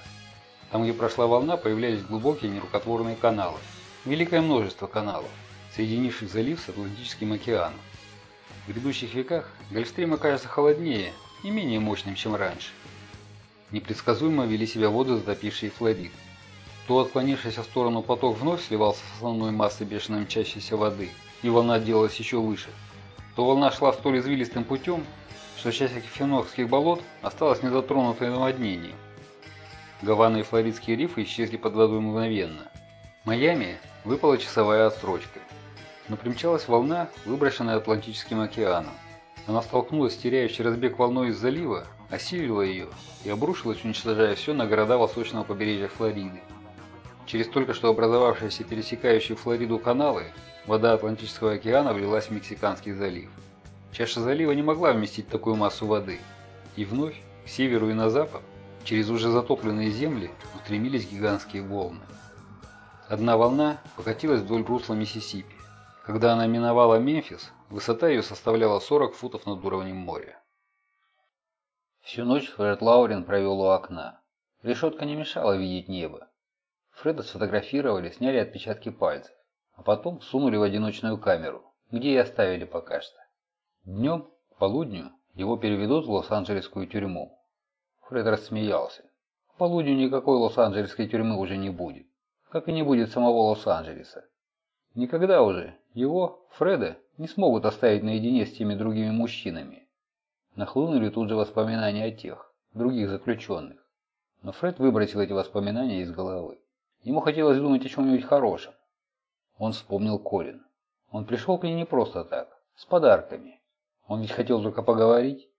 Там, где прошла волна, появлялись глубокие нерукотворные каналы. Великое множество каналов, соединивших залив с Атлантическим океаном. В грядущих веках Гольфстрим окажется холоднее и менее мощным, чем раньше. Непредсказуемо вели себя воды, затопившие Флорид. То отклонившийся в сторону поток вновь сливался с основной массой бешено мчащейся воды, и волна делалась еще выше, то волна шла столь извилистым путем, что часть Фенокских болот осталась незатронутой наводнением. Гавана и флоридские рифы исчезли под водой мгновенно. Майами выпала часовая отсрочка. Но примчалась волна, выброшенная Атлантическим океаном. Она столкнулась с теряющей разбег волной из залива, осилила ее и обрушилась, уничтожая все на города восточного побережья Флориды. Через только что образовавшиеся пересекающие Флориду каналы, вода Атлантического океана влилась в Мексиканский залив. Чаша залива не могла вместить такую массу воды. И вновь, к северу и на запад, через уже затопленные земли устремились гигантские волны. Одна волна покатилась вдоль русла Миссисипи. Когда она миновала Мемфис, высота ее составляла 40 футов над уровнем моря. Всю ночь Фред Лаурен провел у окна. Решетка не мешала видеть небо. Фреда сфотографировали, сняли отпечатки пальцев, а потом сунули в одиночную камеру, где и оставили пока что. Днем, к полудню, его переведут в Лос-Анджелесскую тюрьму. Фред рассмеялся. К полудню никакой Лос-Анджелесской тюрьмы уже не будет. Как и не будет самого Лос-Анджелеса. Никогда уже его, Фреда, не смогут оставить наедине с теми другими мужчинами. Нахлынули тут же воспоминания о тех, других заключенных. Но Фред выбросил эти воспоминания из головы. Ему хотелось думать о чем-нибудь хорошем. Он вспомнил Колин. Он пришел к ней не просто так, с подарками. Он ведь хотел только поговорить.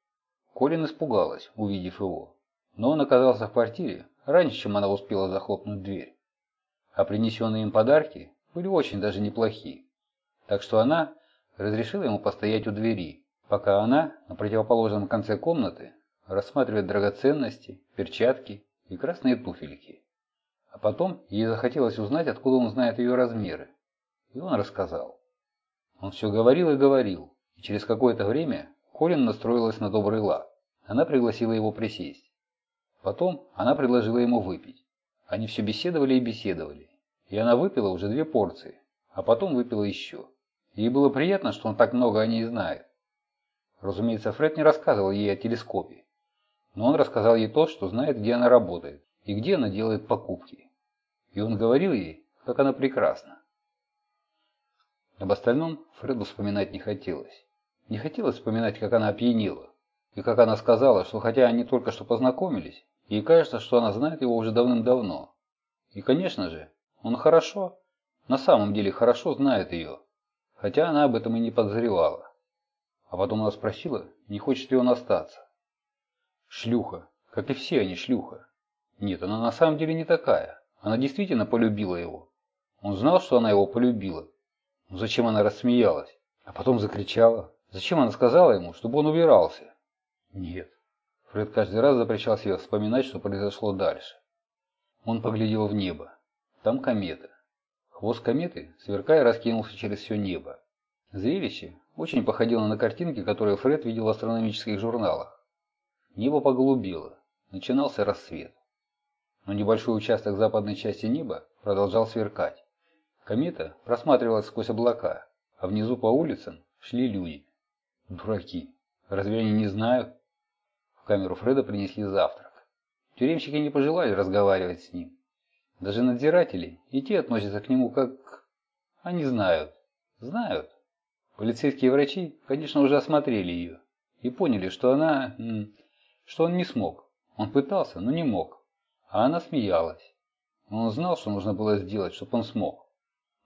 Колин испугалась, увидев его. Но он оказался в квартире раньше, чем она успела захлопнуть дверь. А принесенные им подарки были очень даже неплохие. Так что она разрешила ему постоять у двери, пока она на противоположном конце комнаты рассматривает драгоценности, перчатки и красные туфельки. А потом ей захотелось узнать, откуда он знает ее размеры. И он рассказал. Он все говорил и говорил, и через какое-то время Колин настроилась на добрый лад. Она пригласила его присесть. Потом она предложила ему выпить. Они все беседовали и беседовали. И она выпила уже две порции, а потом выпила еще. Ей было приятно, что он так много о ней знает. Разумеется, Фред не рассказывал ей о телескопе. Но он рассказал ей то, что знает, где она работает и где она делает покупки. И он говорил ей, как она прекрасна. Об остальном Фреду вспоминать не хотелось. Не хотелось вспоминать, как она опьянела, и как она сказала, что хотя они только что познакомились, ей кажется, что она знает его уже давным-давно. И, конечно же, он хорошо, на самом деле хорошо знает ее, хотя она об этом и не подозревала. А потом она спросила, не хочет ли он остаться. Шлюха, как и все они шлюха. Нет, она на самом деле не такая. Она действительно полюбила его. Он знал, что она его полюбила. Но зачем она рассмеялась? А потом закричала. Зачем она сказала ему, чтобы он убирался? Нет. Фред каждый раз запрещал себе вспоминать, что произошло дальше. Он поглядел в небо. Там комета. Хвост кометы, сверкая, раскинулся через все небо. Зрелище очень походило на картинки, которые Фред видел в астрономических журналах. Небо поголубело. Начинался рассвет. Но небольшой участок западной части неба продолжал сверкать. Комета просматривалась сквозь облака, а внизу по улицам шли люди. Дураки. Разве они не знают? Камеру Фреда принесли завтрак. Тюремщики не пожелали разговаривать с ним. Даже надзиратели и те относятся к нему как... Они знают. Знают. Полицейские врачи, конечно, уже осмотрели ее и поняли, что она... что он не смог. Он пытался, но не мог. А она смеялась. Он знал, что нужно было сделать, чтобы он смог.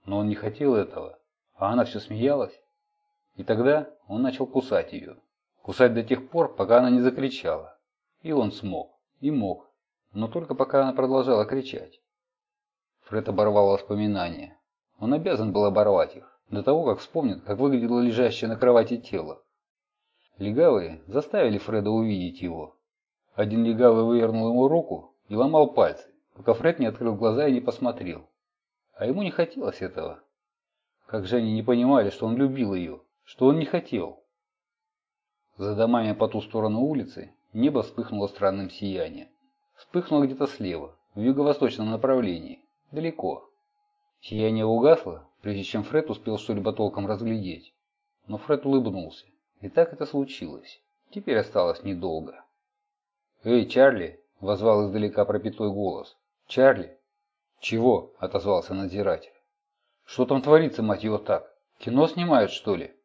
Но он не хотел этого, а она все смеялась. И тогда он начал кусать ее. Кусать до тех пор, пока она не закричала. И он смог. И мог. Но только пока она продолжала кричать. Фред оборвал воспоминания. Он обязан был оборвать их, до того, как вспомнит, как выглядело лежащее на кровати тело. Легавые заставили Фреда увидеть его. Один легавый вывернул ему руку и ломал пальцы, пока Фред не открыл глаза и не посмотрел. А ему не хотелось этого. Как же они не понимали, что он любил ее, что он не хотел. За домами по ту сторону улицы небо вспыхнуло странным сиянием. Вспыхнуло где-то слева, в юго-восточном направлении, далеко. Сияние угасло, прежде чем Фред успел что-либо толком разглядеть. Но Фред улыбнулся. И так это случилось. Теперь осталось недолго. «Эй, Чарли!» – возвал издалека пропитой голос. «Чарли!» «Чего?» – отозвался надзиратель. «Что там творится, мать его, так? Кино снимают, что ли?»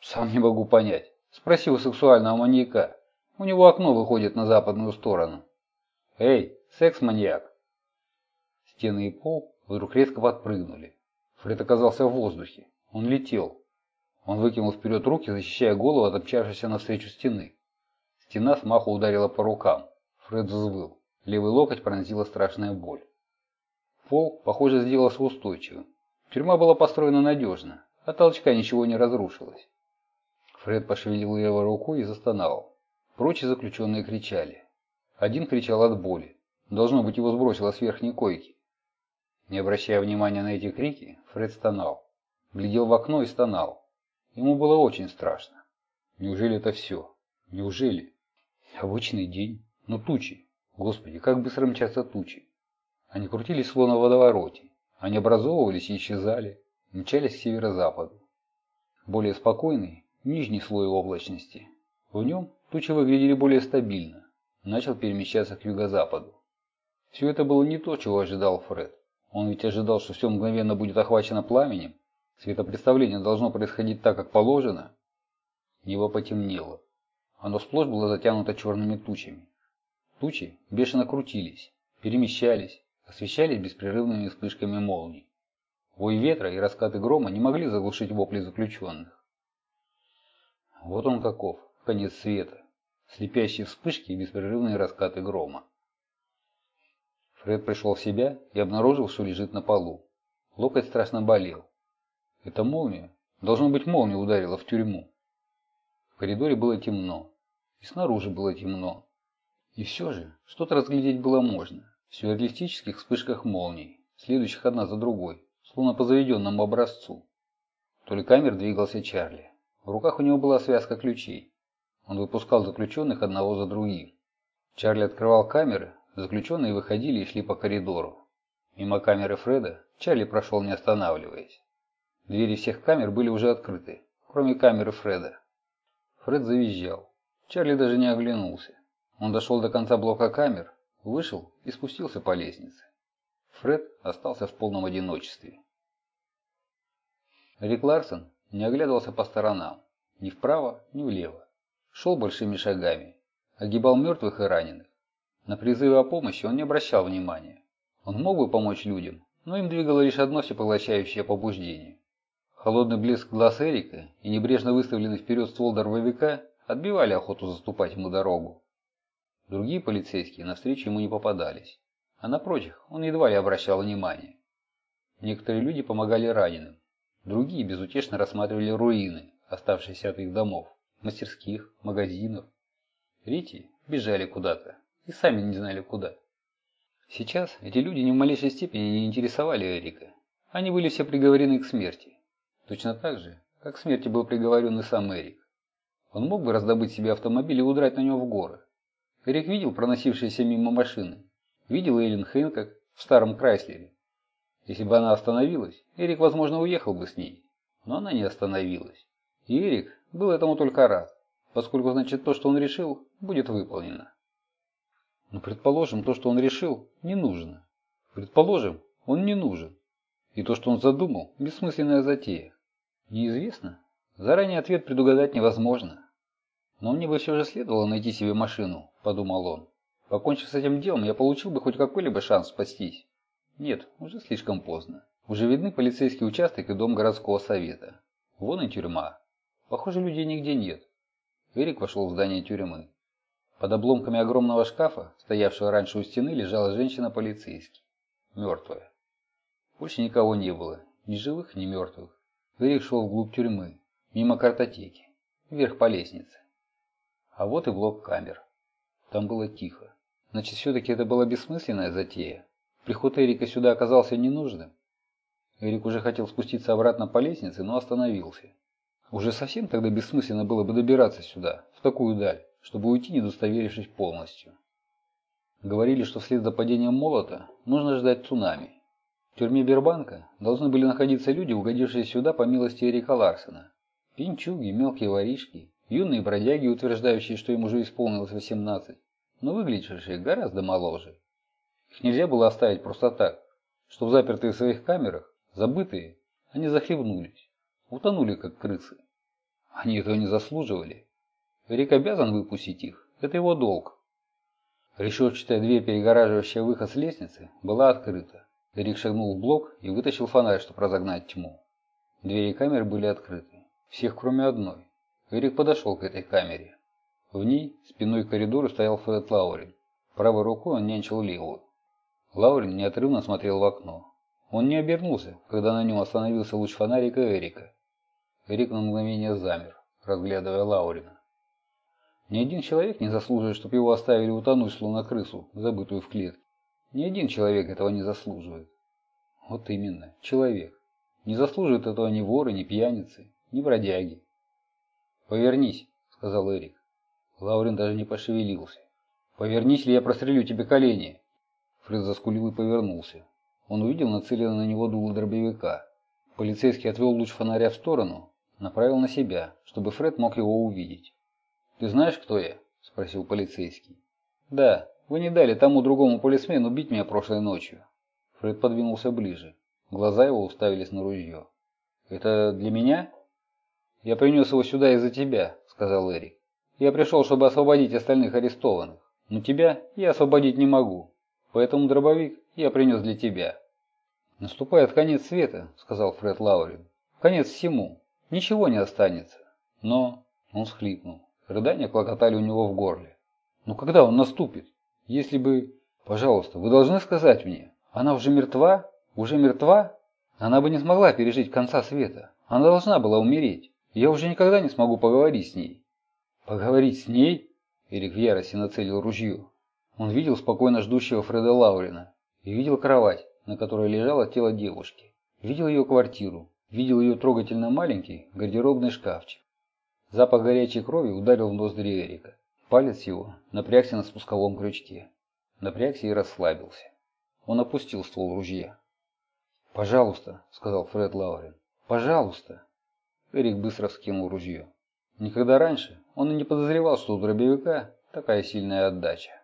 «Сам не могу понять. Спроси у сексуального маньяка. У него окно выходит на западную сторону». «Эй, секс-маньяк!» Стены и пол вдруг резко подпрыгнули. Фред оказался в воздухе. Он летел. Он выкинул вперед руки, защищая голову от обчавшейся навстречу стены. Стена с маху ударила по рукам. Фред взвыл. Левый локоть пронзила страшная боль. Пол, похоже, сделался устойчивым. Тюрьма была построена надежно, а толчка ничего не разрушилось. Фред пошевелил левой рукой и застонал. Прочие заключенные кричали. Один кричал от боли. Должно быть, его сбросило с верхней койки. Не обращая внимания на эти крики, Фред стонал. Глядел в окно и стонал. Ему было очень страшно. Неужели это все? Неужели? Обычный день. Но тучи. Господи, как быстро мчатся тучи. Они крутились словно в водовороте. Они образовывались и исчезали. Мчались к северо-западу. Более спокойный, нижний слой облачности. В нем тучи выглядели более стабильно. Начал перемещаться к юго-западу. Все это было не то, чего ожидал Фред. Он ведь ожидал, что все мгновенно будет охвачено пламенем. Светопредставление должно происходить так, как положено. Небо потемнело. Оно сплошь было затянуто черными тучами. Тучи бешено крутились, перемещались, освещались беспрерывными вспышками молний. Вой ветра и раскаты грома не могли заглушить вопли заключенных. Вот он каков, конец света. Слепящие вспышки и беспрерывные раскаты грома. Фред пришел в себя и обнаружил, что лежит на полу. Локоть страшно болел. Это молния. Должно быть, молния ударила в тюрьму. В коридоре было темно. И снаружи было темно. И все же, что-то разглядеть было можно. В сюрреалистических вспышках молний, следующих одна за другой, словно по заведенному образцу. Вдоль камер двигался Чарли. В руках у него была связка ключей. Он выпускал заключенных одного за другим. Чарли открывал камеры, заключенные выходили и шли по коридору. Мимо камеры Фреда Чарли прошел не останавливаясь. Двери всех камер были уже открыты, кроме камеры Фреда. Фред завизжал. Чарли даже не оглянулся. Он дошел до конца блока камер, вышел и спустился по лестнице. Фред остался в полном одиночестве. Рик Ларсон не оглядывался по сторонам, ни вправо, ни влево. Шел большими шагами, огибал мертвых и раненых. На призывы о помощи он не обращал внимания. Он мог бы помочь людям, но им двигало лишь одно всепоглощающее побуждение. Холодный блеск глаз Эрика и небрежно выставленный вперед ствол дробовика отбивали охоту заступать ему дорогу. Другие полицейские навстречу ему не попадались, а напротив, он едва ли обращал внимание. Некоторые люди помогали раненым, другие безутешно рассматривали руины, оставшиеся от их домов, мастерских, магазинов. Третьи бежали куда-то и сами не знали куда. Сейчас эти люди ни в малейшей степени не интересовали Эрика. Они были все приговорены к смерти. Точно так же, как к смерти был приговорен и сам Эрик. Он мог бы раздобыть себе автомобиль и удрать на нем в горы. Эрик видел проносившиеся мимо машины. Видел Эллен Хэнкок в старом Крайслере. Если бы она остановилась, Эрик, возможно, уехал бы с ней. Но она не остановилась. И Эрик был этому только рад, поскольку, значит, то, что он решил, будет выполнено. Но предположим, то, что он решил, не нужно. Предположим, он не нужен. И то, что он задумал, бессмысленная затея. Неизвестно. Заранее ответ предугадать невозможно. Но мне бы все же следовало найти себе машину, подумал он. Покончив с этим делом, я получил бы хоть какой-либо шанс спастись. Нет, уже слишком поздно. Уже видны полицейский участок и дом городского совета. Вон и тюрьма. Похоже, людей нигде нет. Эрик вошел в здание тюрьмы. Под обломками огромного шкафа, стоявшего раньше у стены, лежала женщина-полицейский. Мертвая. Больше никого не было. Ни живых, ни мертвых. Эрик шел вглубь тюрьмы. Мимо картотеки. Вверх по лестнице. А вот и блок камер. Там было тихо. Значит, все-таки это была бессмысленная затея. Приход Эрика сюда оказался ненужным. Эрик уже хотел спуститься обратно по лестнице, но остановился. Уже совсем тогда бессмысленно было бы добираться сюда, в такую даль, чтобы уйти, не удостоверившись полностью. Говорили, что вслед за падением молота нужно ждать цунами. В тюрьме Бербанка должны были находиться люди, угодившие сюда по милости Эрика Ларсена. Пинчуги, мелкие воришки, юные бродяги, утверждающие, что им уже исполнилось 18, но выглядевшие гораздо моложе. Их нельзя было оставить просто так, что запертые в своих камерах, забытые, они захлебнулись, утонули как крысы. Они этого не заслуживали. Рик обязан выпустить их, это его долг. Решетчатая дверь, перегораживающая выход с лестницы, была открыта. Рик шагнул в блок и вытащил фонарь, чтобы разогнать тьму. Двери камеры были открыты. Всех, кроме одной. Эрик подошел к этой камере. В ней, спиной к коридору, стоял Фред Лаурин. Правой рукой он нянчил Лилу. Лаурин неотрывно смотрел в окно. Он не обернулся, когда на нем остановился луч фонарика Эрика. Эрик на мгновение замер, разглядывая Лаурина. Ни один человек не заслуживает, чтобы его оставили утонуть, словно крысу, забытую в клетке. Ни один человек этого не заслуживает. Вот именно, человек. Не заслуживают этого ни воры, ни пьяницы, ни бродяги. «Повернись», — сказал Эрик. Лаурин даже не пошевелился. «Повернись, ли я прострелю тебе колени!» Фред заскулил и повернулся. Он увидел нацеленное на него дуло дробовика. Полицейский отвел луч фонаря в сторону, направил на себя, чтобы Фред мог его увидеть. «Ты знаешь, кто я?» – спросил полицейский. «Да, вы не дали тому другому полисмену убить меня прошлой ночью». Фред подвинулся ближе. Глаза его уставились на ружье. «Это для меня?» «Я принес его сюда из-за тебя», — сказал Эрик. «Я пришел, чтобы освободить остальных арестованных. Но тебя я освободить не могу. Поэтому дробовик я принес для тебя». «Наступает конец света», — сказал Фред Лаурин. «Конец всему. Ничего не останется». Но он схлипнул. Рыдания клокотали у него в горле. «Но когда он наступит? Если бы... Пожалуйста, вы должны сказать мне, она уже мертва? Уже мертва? Она бы не смогла пережить конца света. Она должна была умереть. Я уже никогда не смогу поговорить с ней. Поговорить с ней? Эрик в ярости нацелил ружье. Он видел спокойно ждущего Фреда Лаурина и видел кровать, на которой лежало тело девушки. Видел ее квартиру, видел ее трогательно маленький гардеробный шкафчик. Запах горячей крови ударил в ноздри Эрика. Палец его напрягся на спусковом крючке. Напрягся и расслабился. Он опустил ствол ружья. «Пожалуйста», — сказал Фред Лаурин. «Пожалуйста». Эрик быстро вскинул ружье. Никогда раньше он и не подозревал, что у дробовика такая сильная отдача.